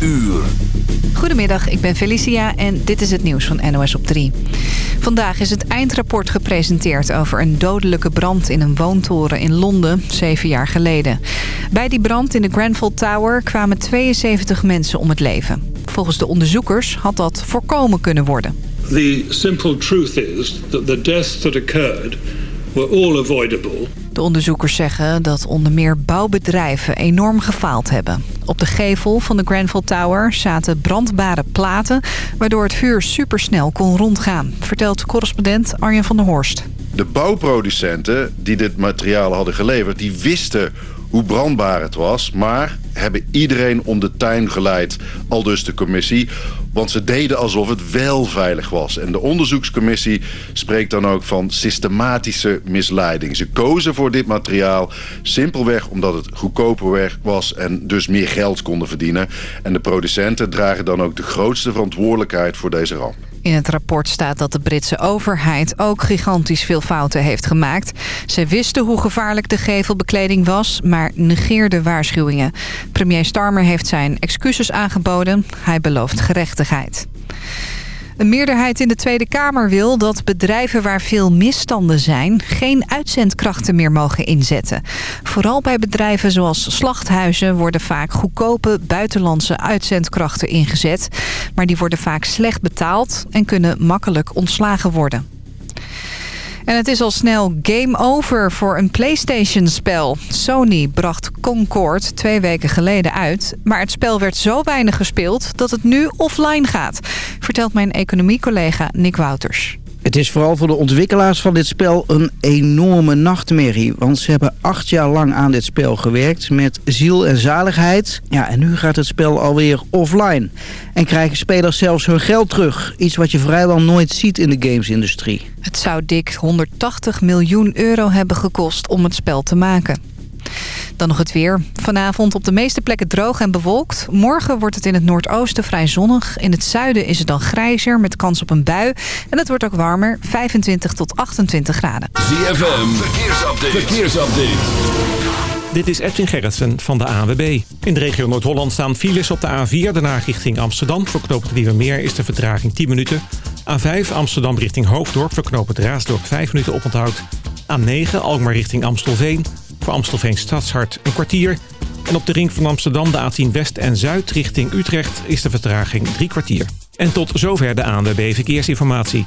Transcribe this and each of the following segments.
uur. Goedemiddag, ik ben Felicia en dit is het nieuws van NOS op 3. Vandaag is het eindrapport gepresenteerd over een dodelijke brand in een woontoren in Londen, zeven jaar geleden. Bij die brand in de Grenfell Tower kwamen 72 mensen om het leven. Volgens de onderzoekers had dat voorkomen kunnen worden. The simple truth is that the deaths that occurred were all avoidable. De onderzoekers zeggen dat onder meer bouwbedrijven enorm gefaald hebben. Op de gevel van de Grenfell Tower zaten brandbare platen... waardoor het vuur supersnel kon rondgaan, vertelt correspondent Arjen van der Horst. De bouwproducenten die dit materiaal hadden geleverd... die wisten hoe brandbaar het was... maar hebben iedereen om de tuin geleid, al dus de commissie. Want ze deden alsof het wel veilig was. En de onderzoekscommissie spreekt dan ook van systematische misleiding. Ze kozen voor dit materiaal simpelweg omdat het goedkoper was... en dus meer geld konden verdienen. En de producenten dragen dan ook de grootste verantwoordelijkheid voor deze ramp. In het rapport staat dat de Britse overheid ook gigantisch veel fouten heeft gemaakt. Ze wisten hoe gevaarlijk de gevelbekleding was, maar negeerden waarschuwingen. Premier Starmer heeft zijn excuses aangeboden. Hij belooft gerechtigheid. Een meerderheid in de Tweede Kamer wil dat bedrijven waar veel misstanden zijn... geen uitzendkrachten meer mogen inzetten. Vooral bij bedrijven zoals slachthuizen worden vaak goedkope buitenlandse uitzendkrachten ingezet. Maar die worden vaak slecht betaald en kunnen makkelijk ontslagen worden. En het is al snel game over voor een PlayStation-spel. Sony bracht Concord twee weken geleden uit. Maar het spel werd zo weinig gespeeld dat het nu offline gaat. Vertelt mijn economiecollega Nick Wouters. Het is vooral voor de ontwikkelaars van dit spel een enorme nachtmerrie. Want ze hebben acht jaar lang aan dit spel gewerkt met ziel en zaligheid. Ja, en nu gaat het spel alweer offline. En krijgen spelers zelfs hun geld terug. Iets wat je vrijwel nooit ziet in de gamesindustrie. Het zou dik 180 miljoen euro hebben gekost om het spel te maken. Dan nog het weer. Vanavond op de meeste plekken droog en bewolkt. Morgen wordt het in het noordoosten vrij zonnig. In het zuiden is het dan grijzer met kans op een bui. En het wordt ook warmer, 25 tot 28 graden. ZFM, verkeersupdate. verkeersupdate. Dit is Edwin Gerritsen van de ANWB. In de regio Noord-Holland staan files op de A4, daarna richting Amsterdam. Voor knooppunt Nieuwe Meer is de vertraging 10 minuten. A5 Amsterdam richting Hoofddorp, voor knooppunt Raasdorp 5 minuten oponthoud. A9 Alkmaar richting Amstelveen, voor Amstelveen Stadshart een kwartier. En op de ring van Amsterdam de A10 West en Zuid richting Utrecht is de vertraging drie kwartier. En tot zover de ANWB Verkeersinformatie.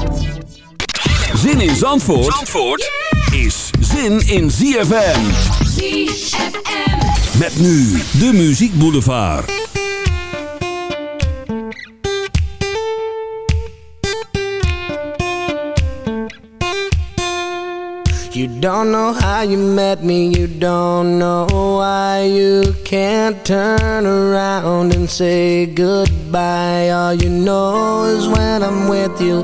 Zin in Zandvoort, Zandvoort is zin in ZFM. ZFM. Met nu de Muziek Boulevard. You don't know how you met me, you don't know why you can't turn around and say goodbye. All you know is when I'm with you,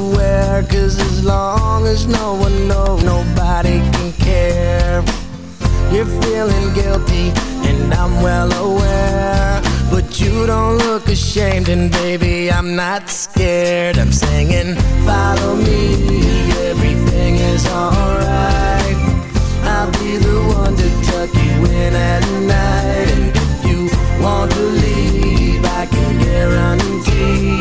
wear Cause as long as no one knows Nobody can care. You're feeling guilty And I'm well aware. But you don't look ashamed and baby I'm not scared. I'm singing follow me everything is alright. I'll be the one to tuck you in at night. And if you want to leave I can guarantee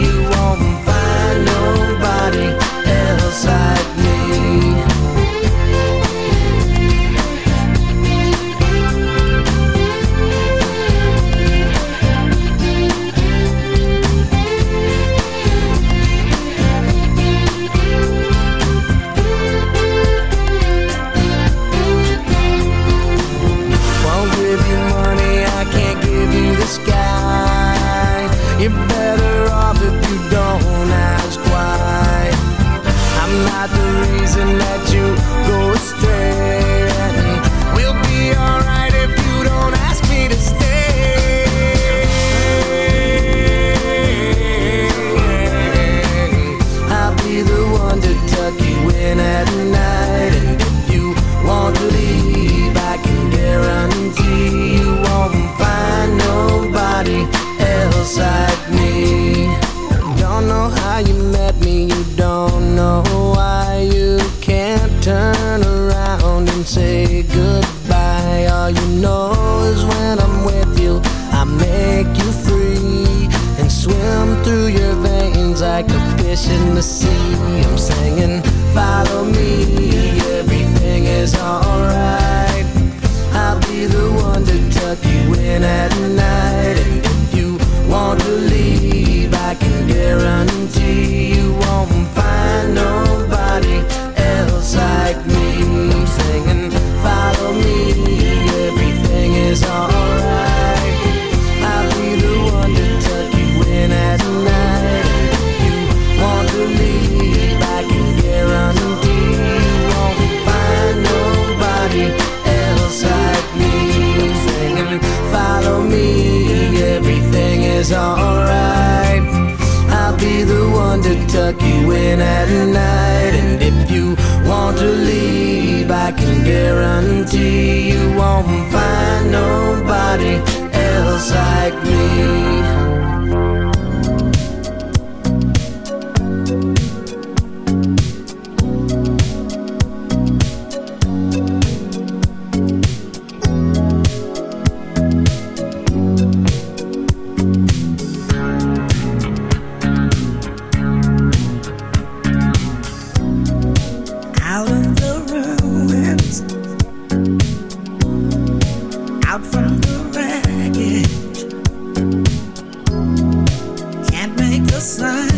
sign.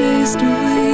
Chased away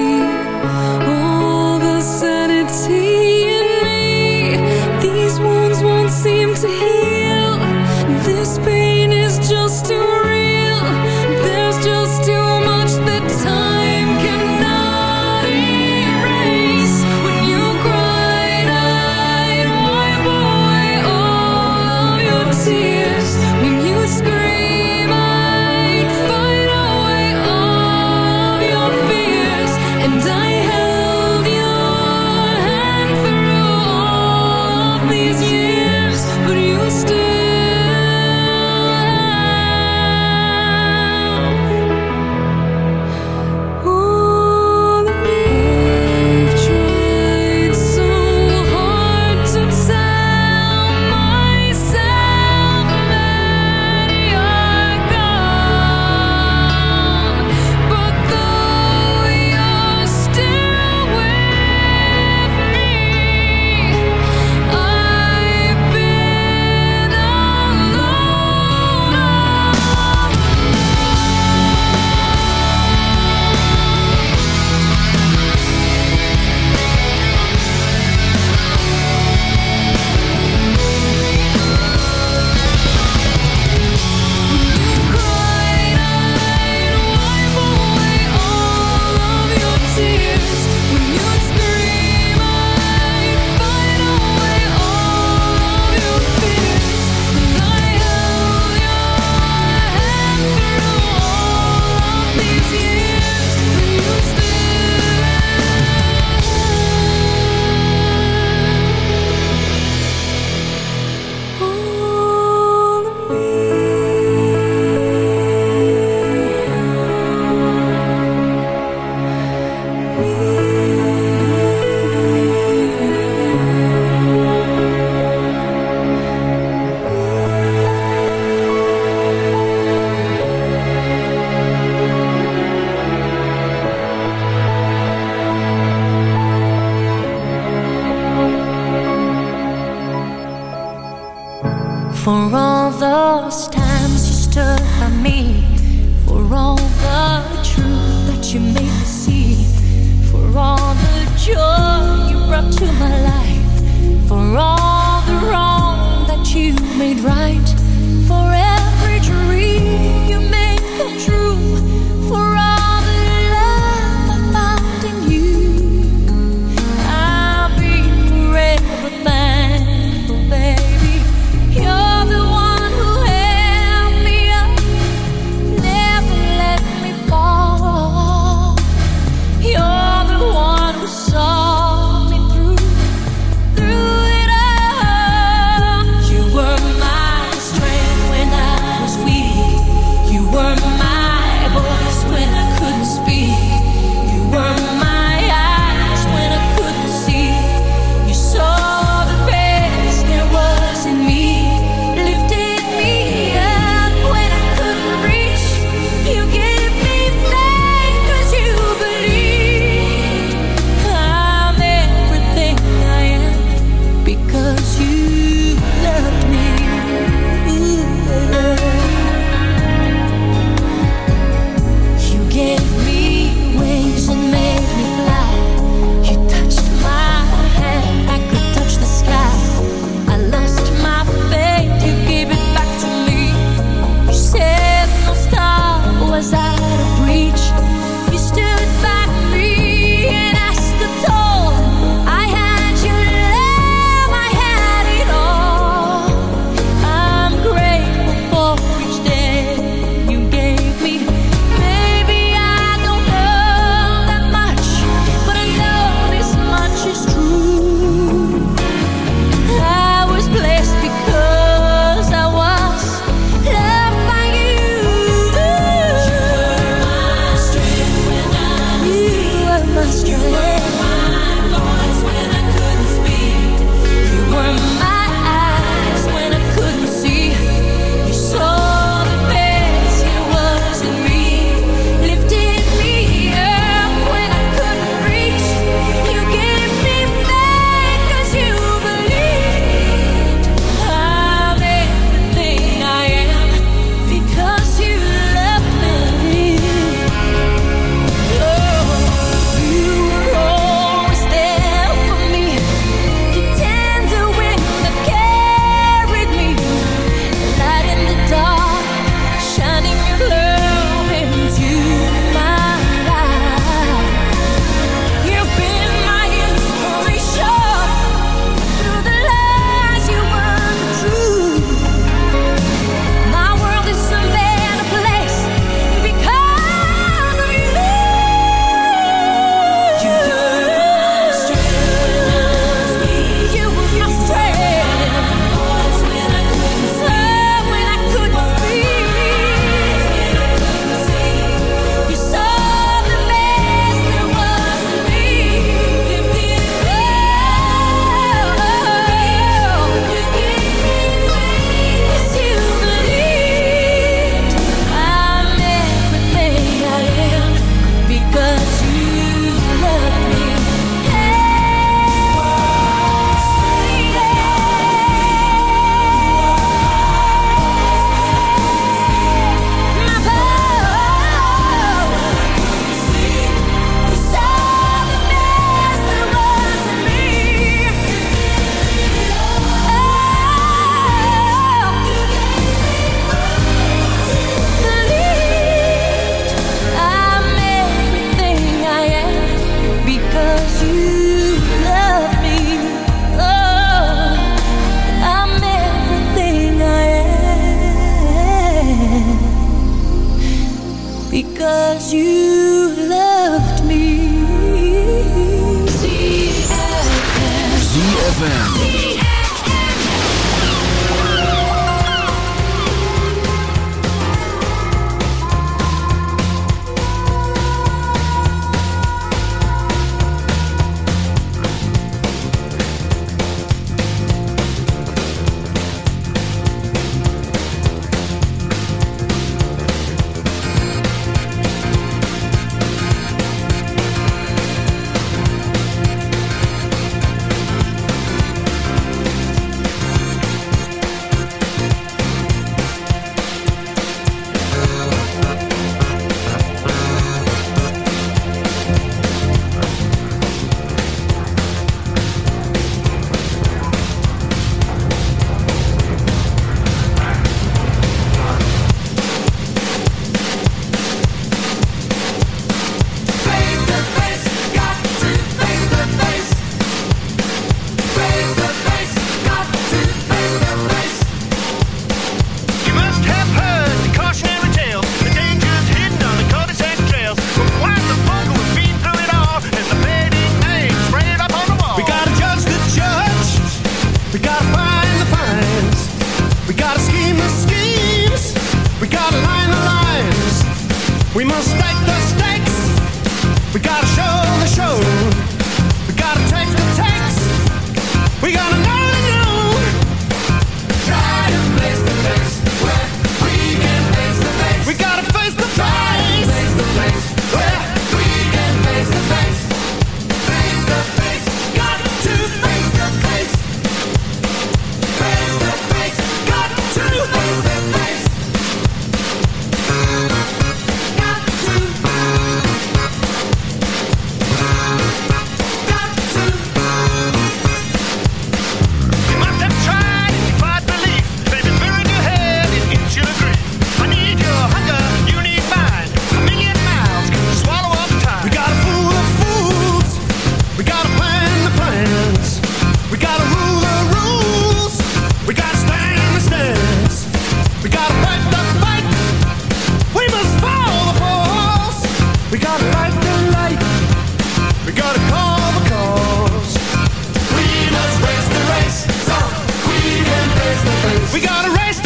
We gotta race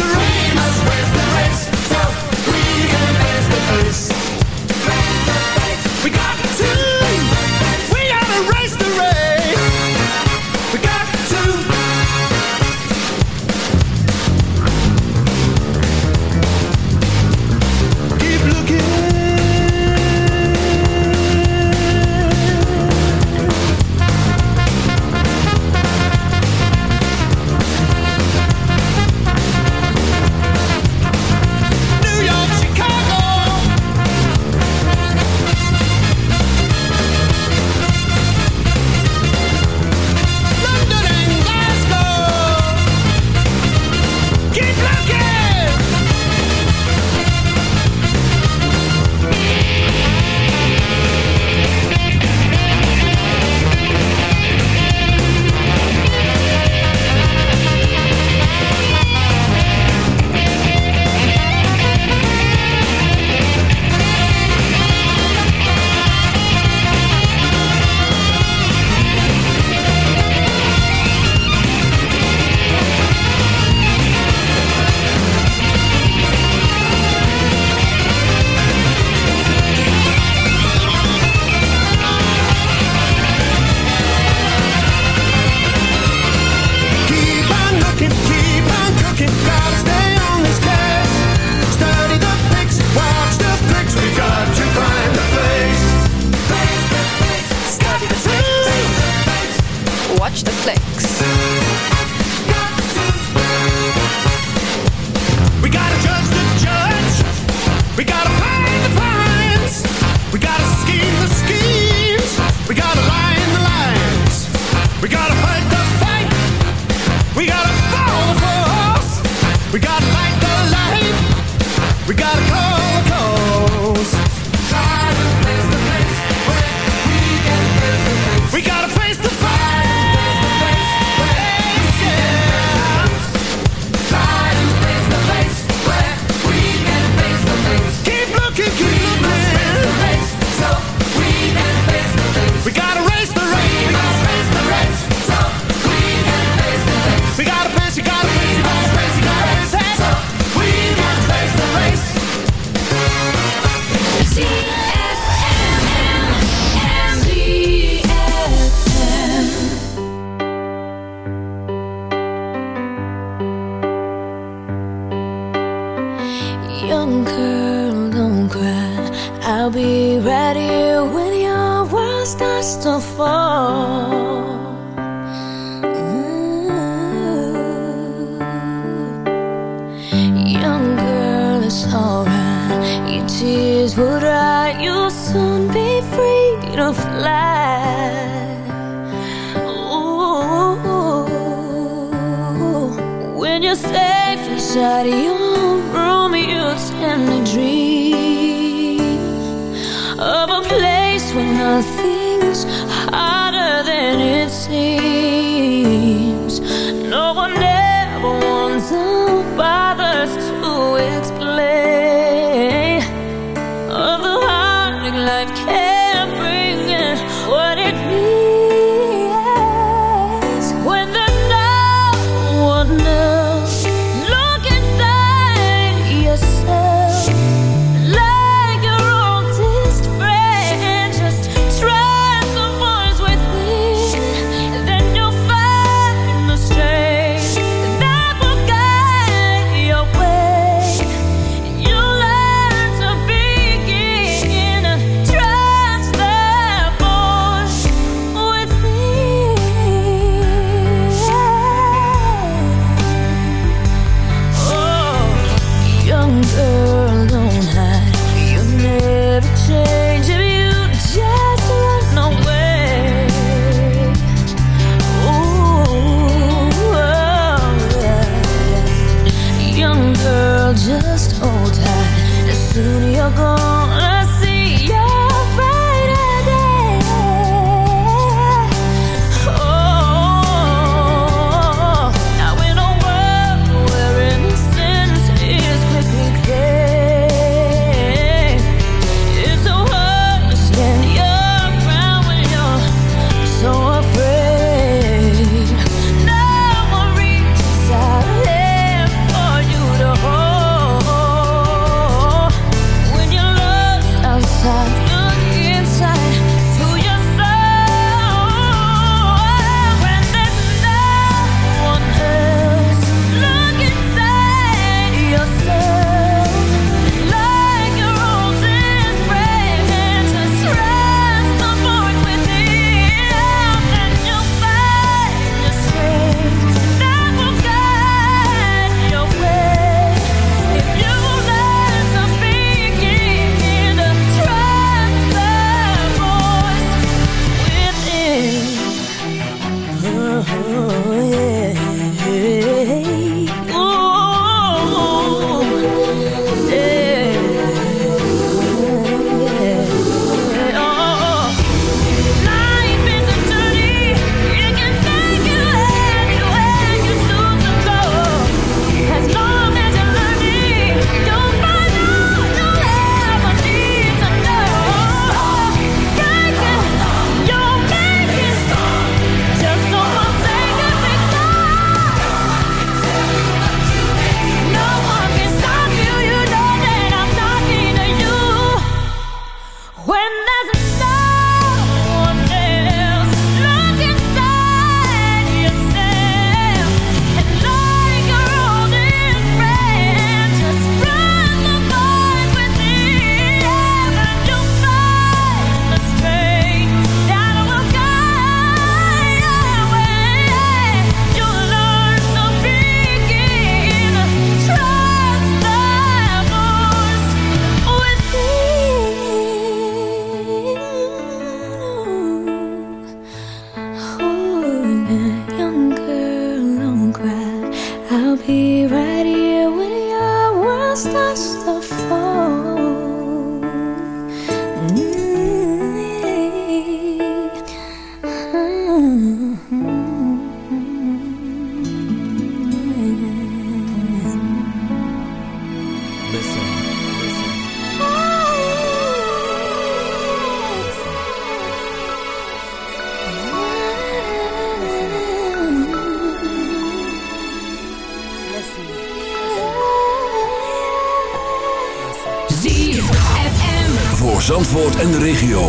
Voor Zandvoort en de regio.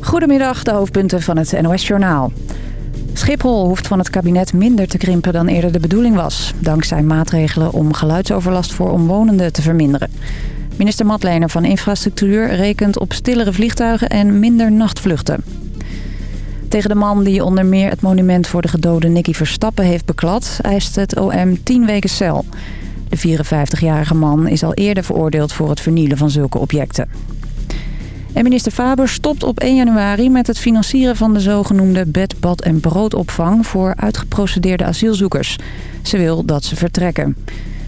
Goedemiddag, de hoofdpunten van het NOS-journaal. Schiphol hoeft van het kabinet minder te krimpen dan eerder de bedoeling was... dankzij maatregelen om geluidsoverlast voor omwonenden te verminderen. Minister Matlener van Infrastructuur rekent op stillere vliegtuigen en minder nachtvluchten. Tegen de man die onder meer het monument voor de gedode Nicky Verstappen heeft beklad... eist het OM 10 weken cel. De 54-jarige man is al eerder veroordeeld voor het vernielen van zulke objecten. En minister Faber stopt op 1 januari met het financieren van de zogenoemde bed, bad en broodopvang voor uitgeprocedeerde asielzoekers. Ze wil dat ze vertrekken.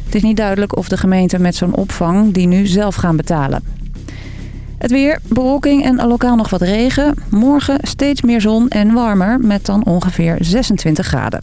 Het is niet duidelijk of de gemeenten met zo'n opvang die nu zelf gaan betalen. Het weer, bewolking en lokaal nog wat regen. Morgen steeds meer zon en warmer met dan ongeveer 26 graden.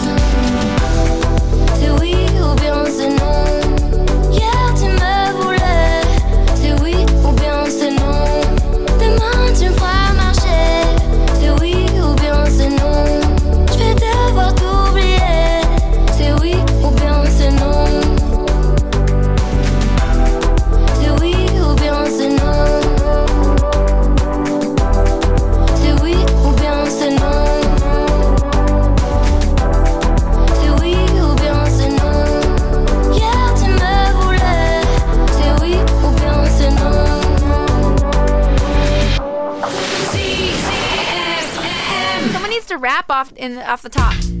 in off the top.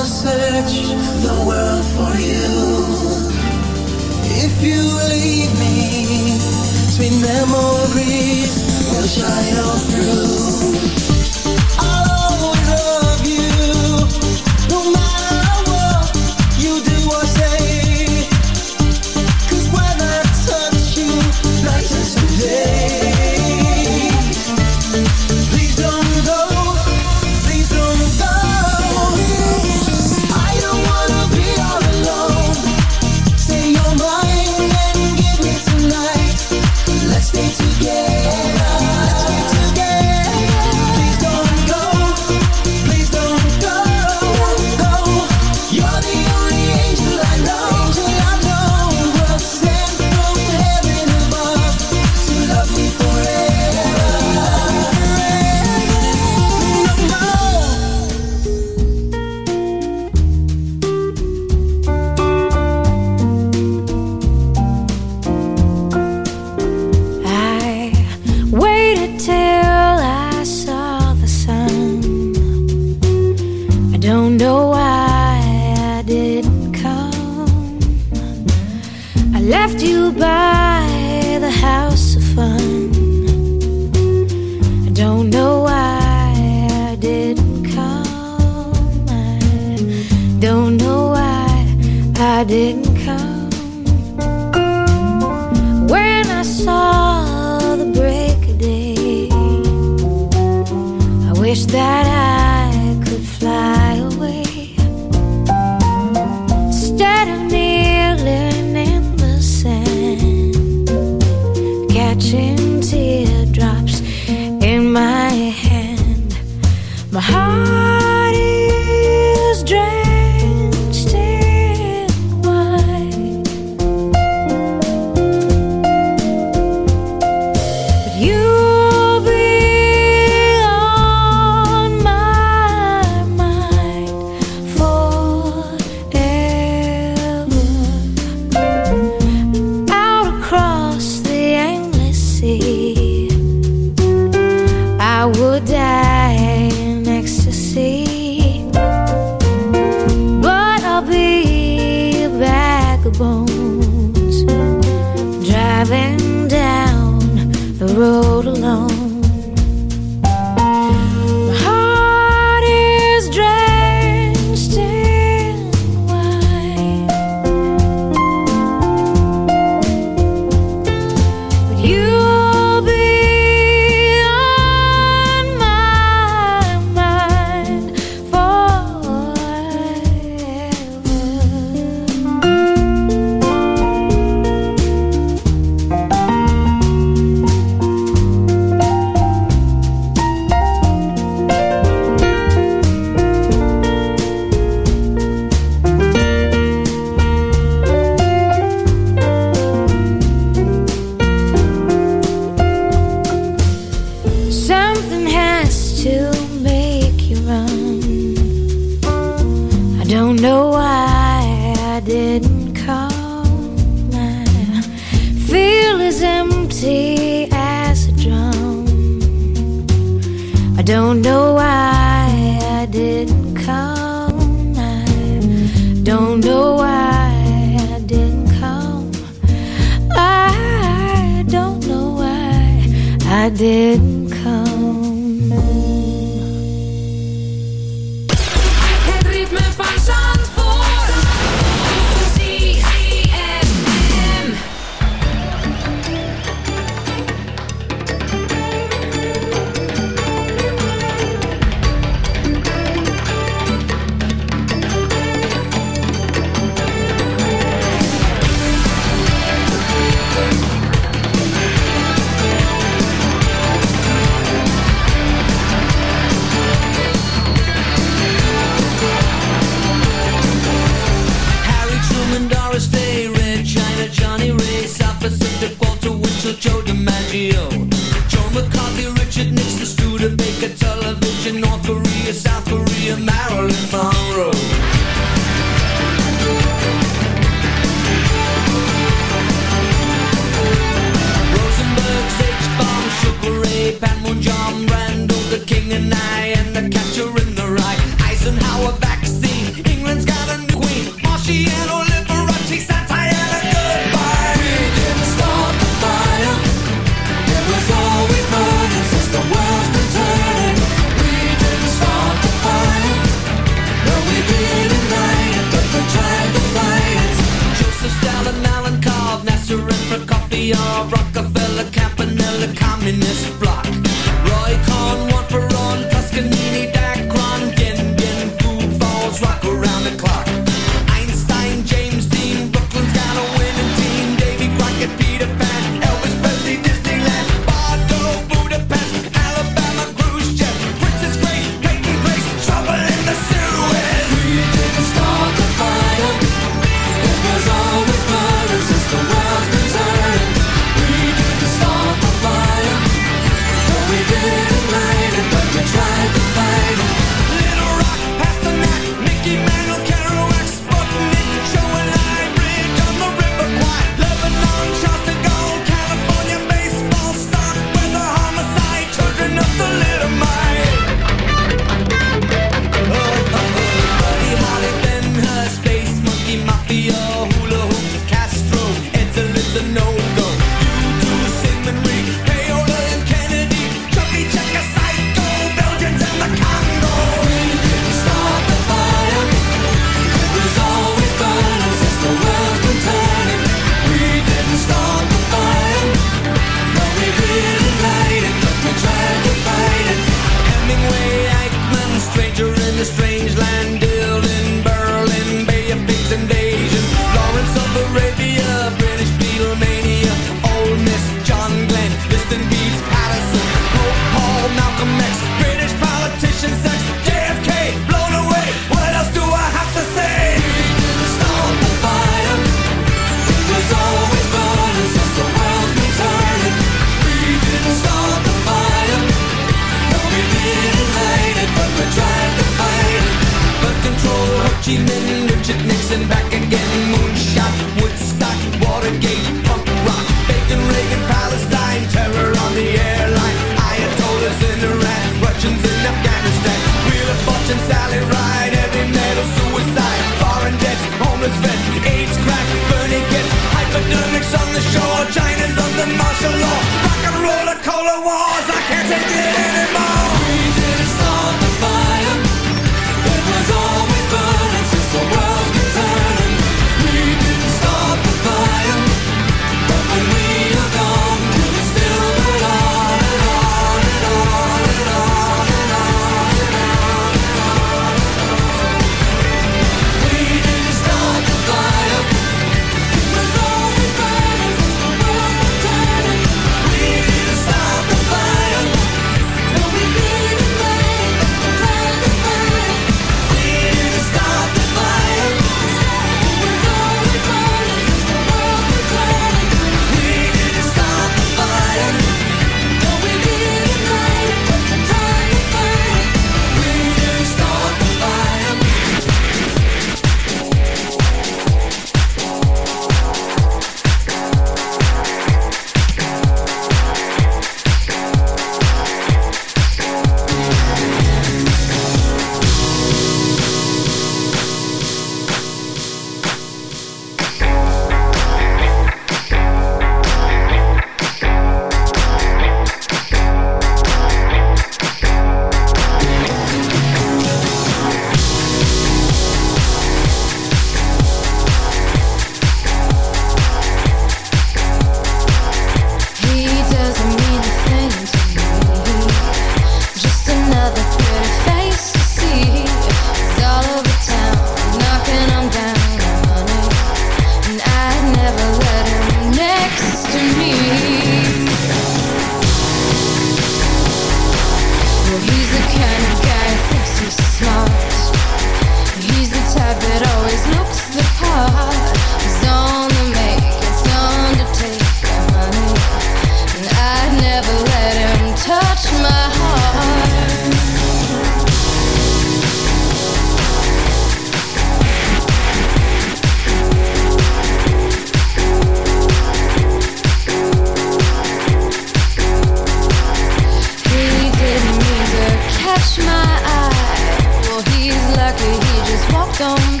don't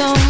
don't